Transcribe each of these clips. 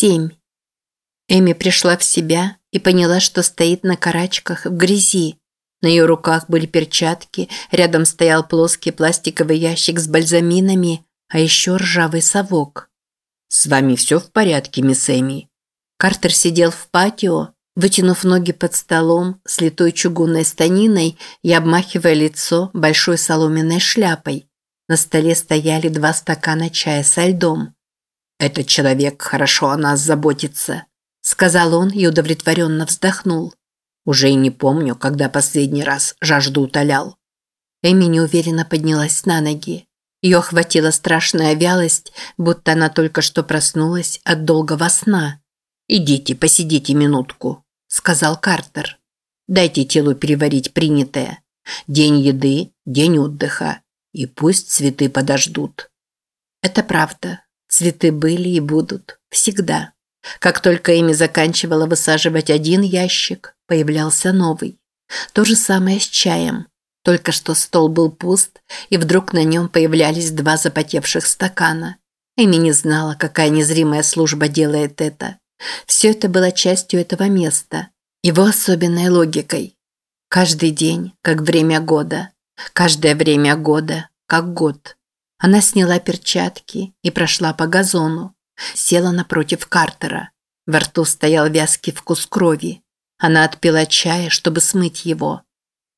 Семь. Эми пришла в себя и поняла, что стоит на карачках в грязи. На ее руках были перчатки, рядом стоял плоский пластиковый ящик с бальзаминами, а еще ржавый совок. «С вами все в порядке, мисс Эми?» Картер сидел в патио, вытянув ноги под столом с литой чугунной станиной и обмахивая лицо большой соломенной шляпой. На столе стояли два стакана чая со льдом. «Этот человек хорошо о нас заботится», – сказал он и удовлетворенно вздохнул. «Уже и не помню, когда последний раз жажду утолял». Эми неуверенно поднялась на ноги. Ее охватила страшная вялость, будто она только что проснулась от долгого сна. «Идите, посидите минутку», – сказал Картер. «Дайте телу переварить принятое. День еды, день отдыха. И пусть цветы подождут». Это правда. Цветы были и будут. Всегда. Как только Эми заканчивала высаживать один ящик, появлялся новый. То же самое с чаем. Только что стол был пуст, и вдруг на нем появлялись два запотевших стакана. Эми не знала, какая незримая служба делает это. Все это было частью этого места, его особенной логикой. Каждый день, как время года. Каждое время года, как год. Она сняла перчатки и прошла по газону. Села напротив Картера. Во рту стоял вязкий вкус крови. Она отпила чая, чтобы смыть его.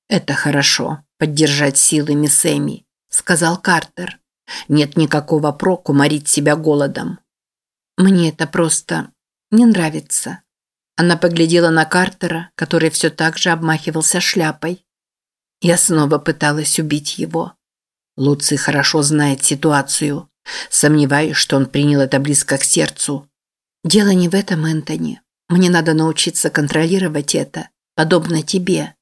«Это хорошо, поддержать силы мисс Эми», – сказал Картер. «Нет никакого проку морить себя голодом». «Мне это просто не нравится». Она поглядела на Картера, который все так же обмахивался шляпой. Я снова пыталась убить его. Луций хорошо знает ситуацию. Сомневаюсь, что он принял это близко к сердцу. Дело не в этом, Энтони. Мне надо научиться контролировать это, подобно тебе.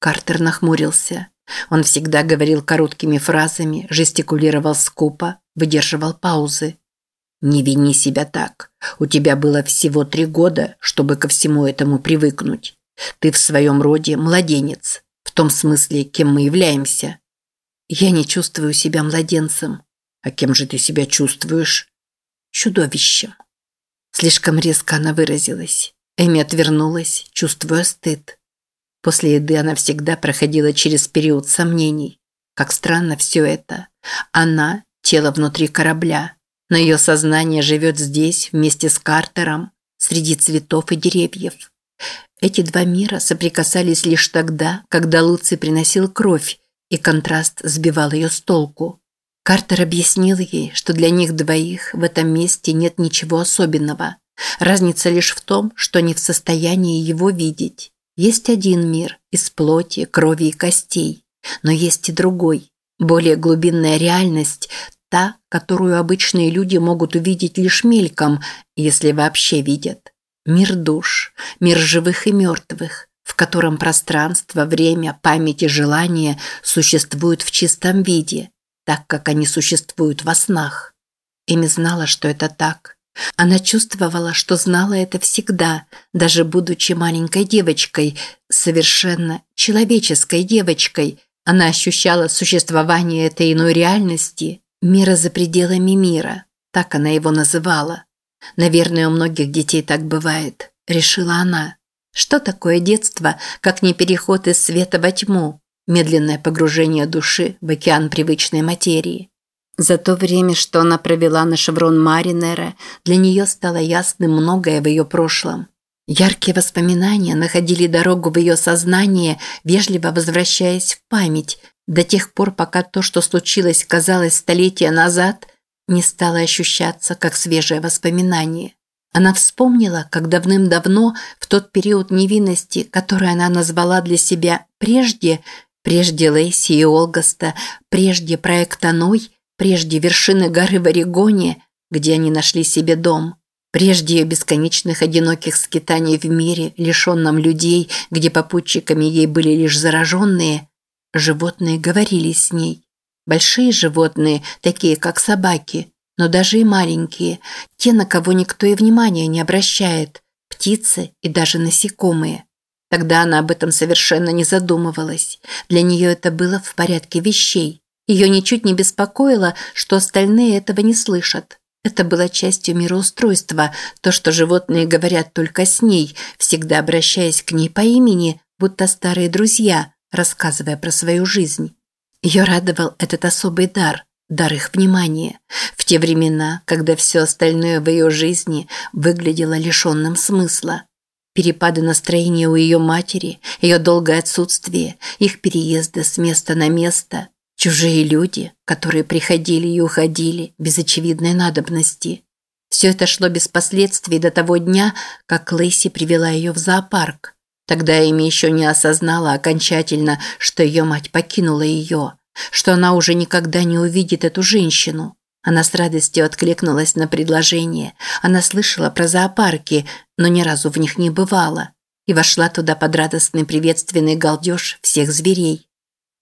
Картер нахмурился. Он всегда говорил короткими фразами, жестикулировал скупо, выдерживал паузы. Не вини себя так. У тебя было всего три года, чтобы ко всему этому привыкнуть. Ты в своем роде младенец, в том смысле, кем мы являемся. Я не чувствую себя младенцем. А кем же ты себя чувствуешь? Чудовищем. Слишком резко она выразилась. Эми отвернулась, чувствуя стыд. После еды она всегда проходила через период сомнений. Как странно все это. Она – тело внутри корабля, но ее сознание живет здесь вместе с Картером, среди цветов и деревьев. Эти два мира соприкасались лишь тогда, когда Луций приносил кровь, и контраст сбивал ее с толку. Картер объяснил ей, что для них двоих в этом месте нет ничего особенного. Разница лишь в том, что они в состоянии его видеть. Есть один мир из плоти, крови и костей, но есть и другой, более глубинная реальность, та, которую обычные люди могут увидеть лишь мельком, если вообще видят. Мир душ, мир живых и мертвых, в котором пространство, время, память и желание существуют в чистом виде, так как они существуют во снах. Эми знала, что это так. Она чувствовала, что знала это всегда, даже будучи маленькой девочкой, совершенно человеческой девочкой. Она ощущала существование этой иной реальности, мира за пределами мира, так она его называла. Наверное, у многих детей так бывает, решила она. Что такое детство, как не переход из света во тьму, медленное погружение души в океан привычной материи? За то время, что она провела на шеврон Маринера, для нее стало ясным многое в ее прошлом. Яркие воспоминания находили дорогу в ее сознание, вежливо возвращаясь в память, до тех пор, пока то, что случилось, казалось столетия назад, не стало ощущаться как свежее воспоминание. Она вспомнила, как давным-давно, в тот период невинности, который она назвала для себя прежде, прежде Лейси и Олгаста, прежде проекта Ной, прежде вершины горы в Орегоне, где они нашли себе дом, прежде ее бесконечных одиноких скитаний в мире, лишенном людей, где попутчиками ей были лишь зараженные, животные говорили с ней. Большие животные, такие как собаки – но даже и маленькие, те, на кого никто и внимания не обращает, птицы и даже насекомые. Тогда она об этом совершенно не задумывалась. Для нее это было в порядке вещей. Ее ничуть не беспокоило, что остальные этого не слышат. Это было частью мироустройства, то, что животные говорят только с ней, всегда обращаясь к ней по имени, будто старые друзья, рассказывая про свою жизнь. Ее радовал этот особый дар, дар их внимания, в те времена, когда все остальное в ее жизни выглядело лишенным смысла. Перепады настроения у ее матери, ее долгое отсутствие, их переезды с места на место, чужие люди, которые приходили и уходили без очевидной надобности. Все это шло без последствий до того дня, как Лейси привела ее в зоопарк. Тогда Эми еще не осознала окончательно, что ее мать покинула ее, что она уже никогда не увидит эту женщину. Она с радостью откликнулась на предложение. Она слышала про зоопарки, но ни разу в них не бывала. И вошла туда под радостный приветственный галдеж всех зверей.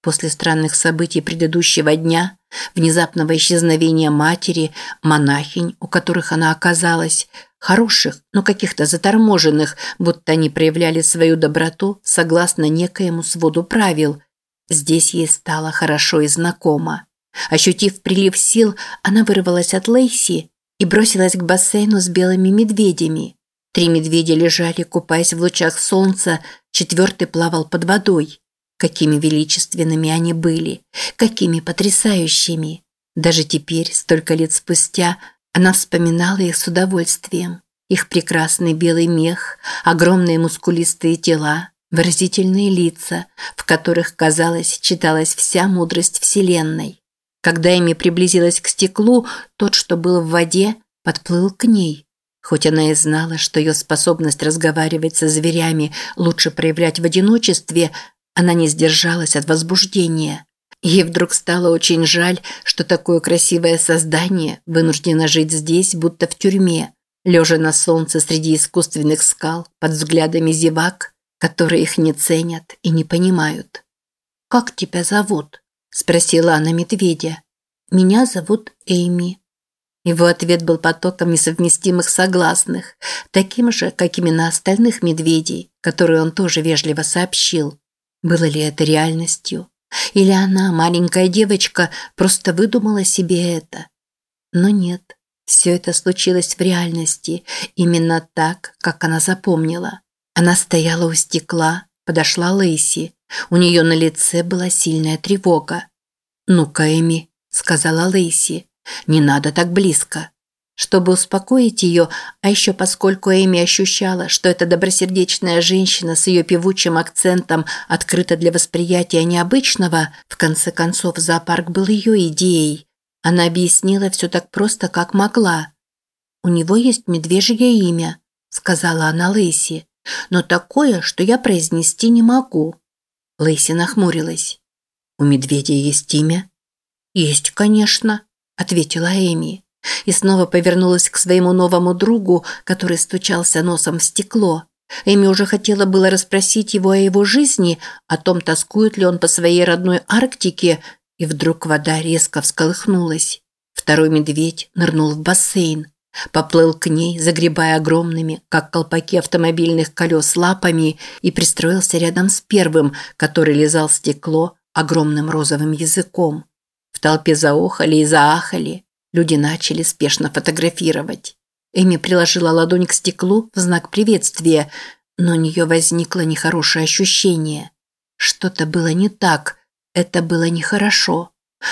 После странных событий предыдущего дня, внезапного исчезновения матери, монахинь, у которых она оказалась, хороших, но каких-то заторможенных, будто они проявляли свою доброту согласно некоему своду правил. Здесь ей стало хорошо и знакомо. Ощутив прилив сил, она вырвалась от Лейси и бросилась к бассейну с белыми медведями. Три медведя лежали, купаясь в лучах солнца, четвертый плавал под водой. Какими величественными они были, какими потрясающими. Даже теперь, столько лет спустя, она вспоминала их с удовольствием. Их прекрасный белый мех, огромные мускулистые тела, выразительные лица, в которых, казалось, читалась вся мудрость Вселенной. Когда Эми приблизилась к стеклу, тот, что был в воде, подплыл к ней. Хоть она и знала, что ее способность разговаривать со зверями лучше проявлять в одиночестве, она не сдержалась от возбуждения. Ей вдруг стало очень жаль, что такое красивое создание вынуждено жить здесь, будто в тюрьме, лежа на солнце среди искусственных скал под взглядами зевак, которые их не ценят и не понимают. «Как тебя зовут?» – спросила она медведя. «Меня зовут Эйми». Его ответ был потоком несовместимых согласных, таким же, как имена остальных медведей, которые он тоже вежливо сообщил. Было ли это реальностью? Или она, маленькая девочка, просто выдумала себе это? Но нет, все это случилось в реальности, именно так, как она запомнила. Она стояла у стекла, подошла Лейси. У нее на лице была сильная тревога. «Ну-ка, Эми», – сказала Лейси, – «не надо так близко». Чтобы успокоить ее, а еще поскольку Эми ощущала, что эта добросердечная женщина с ее певучим акцентом открыта для восприятия необычного, в конце концов зоопарк был ее идеей. Она объяснила все так просто, как могла. «У него есть медвежье имя», – сказала она Лейси, – «но такое, что я произнести не могу». Лейси нахмурилась. «У медведя есть имя?» «Есть, конечно», – ответила Эми и снова повернулась к своему новому другу, который стучался носом в стекло. Эми уже хотела было расспросить его о его жизни, о том, тоскует ли он по своей родной Арктике, и вдруг вода резко всколыхнулась. Второй медведь нырнул в бассейн. Поплыл к ней, загребая огромными, как колпаки автомобильных колес, лапами и пристроился рядом с первым, который лизал стекло огромным розовым языком. В толпе заохали и заахали. Люди начали спешно фотографировать. Эми приложила ладонь к стеклу в знак приветствия, но у нее возникло нехорошее ощущение. Что-то было не так, это было нехорошо.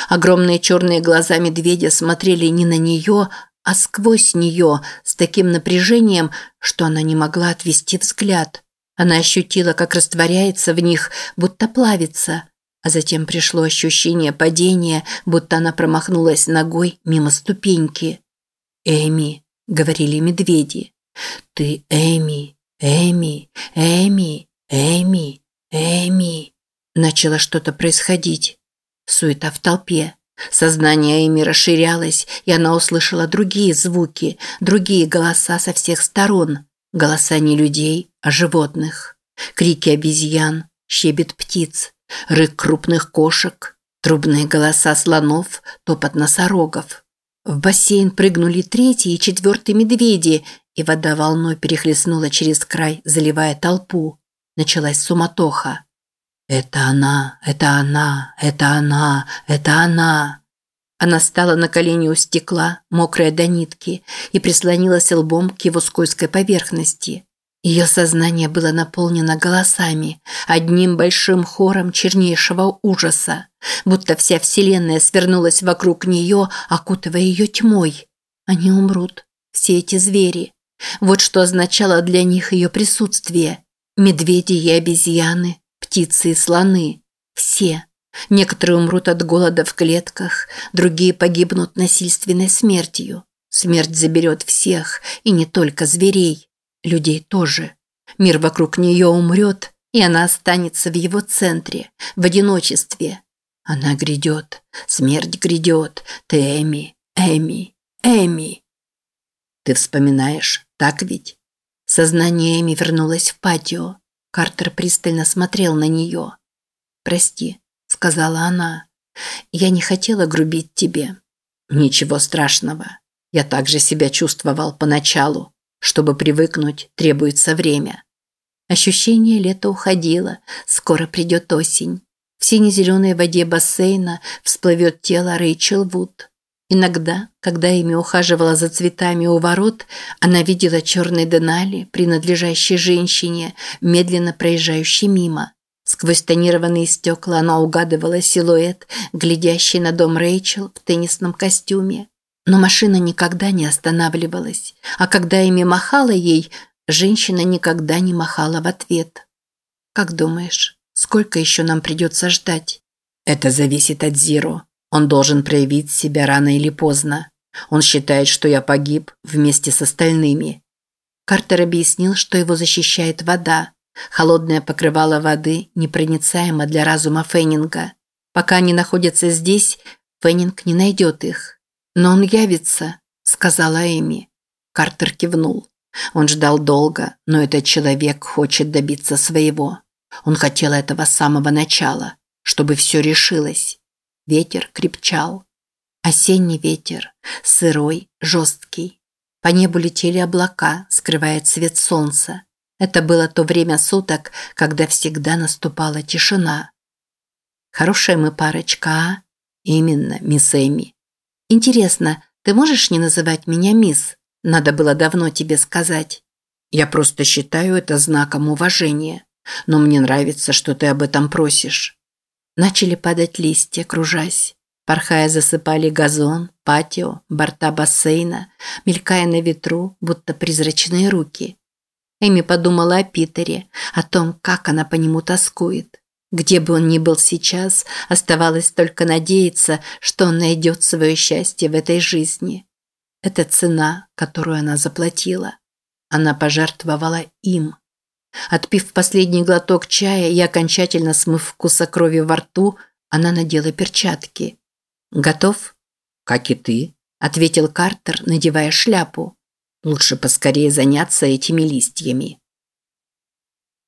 Огромные черные глаза медведя смотрели не на нее, а сквозь нее, с таким напряжением, что она не могла отвести взгляд. Она ощутила, как растворяется в них, будто плавится. А затем пришло ощущение падения, будто она промахнулась ногой мимо ступеньки. «Эми», — говорили медведи, — «ты Эми, Эми, Эми, Эми, Эми». Начало что-то происходить. Суета в толпе. Сознание Эми расширялось, и она услышала другие звуки, другие голоса со всех сторон. Голоса не людей, а животных. Крики обезьян, щебет птиц, рык крупных кошек, трубные голоса слонов, топот носорогов. В бассейн прыгнули третий и четвертый медведи, и вода волной перехлестнула через край, заливая толпу. Началась суматоха. «Это она! Это она! Это она! Это она!» Она стала на колени у стекла, мокрая до нитки, и прислонилась лбом к его скользкой поверхности. Ее сознание было наполнено голосами, одним большим хором чернейшего ужаса, будто вся вселенная свернулась вокруг нее, окутывая ее тьмой. Они умрут, все эти звери. Вот что означало для них ее присутствие. Медведи и обезьяны, птицы и слоны. Все. Некоторые умрут от голода в клетках, другие погибнут насильственной смертью. Смерть заберет всех, и не только зверей. Людей тоже. Мир вокруг нее умрет, и она останется в его центре, в одиночестве. Она грядет, смерть грядет, ты Эми, Эми, Эми. Ты вспоминаешь, так ведь? Сознание Эми вернулось в патио. Картер пристально смотрел на нее. «Прости», – сказала она. «Я не хотела грубить тебе». «Ничего страшного. Я также себя чувствовал поначалу. Чтобы привыкнуть, требуется время». Ощущение лета уходило, скоро придет осень. В сине-зеленой воде бассейна всплывет тело Рэйчел Вуд. Иногда, когда Эми ухаживала за цветами у ворот, она видела черный Денали, принадлежащий женщине, медленно проезжающей мимо. Сквозь тонированные стекла она угадывала силуэт, глядящий на дом Рэйчел в теннисном костюме. Но машина никогда не останавливалась, а когда Эми махала ей, женщина никогда не махала в ответ. «Как думаешь, сколько еще нам придется ждать?» «Это зависит от Зиро», он должен проявить себя рано или поздно. Он считает, что я погиб вместе с остальными. Картер объяснил, что его защищает вода. Холодное покрывало воды непроницаемо для разума Феннинга. Пока они находятся здесь, Феннинг не найдет их. «Но он явится», – сказала Эми. Картер кивнул. Он ждал долго, но этот человек хочет добиться своего. Он хотел этого с самого начала, чтобы все решилось. Ветер крепчал. Осенний ветер, сырой, жесткий. По небу летели облака, скрывая цвет солнца. Это было то время суток, когда всегда наступала тишина. Хорошая мы парочка, а? Именно, мисс Эми. Интересно, ты можешь не называть меня мисс? Надо было давно тебе сказать. Я просто считаю это знаком уважения. Но мне нравится, что ты об этом просишь. Начали падать листья, кружась. Порхая засыпали газон, патио, борта бассейна, мелькая на ветру, будто призрачные руки. Эми подумала о Питере, о том, как она по нему тоскует. Где бы он ни был сейчас, оставалось только надеяться, что он найдет свое счастье в этой жизни. Это цена, которую она заплатила. Она пожертвовала им. Отпив последний глоток чая и окончательно смыв вкуса крови во рту, она надела перчатки. «Готов?» «Как и ты», – ответил Картер, надевая шляпу. «Лучше поскорее заняться этими листьями».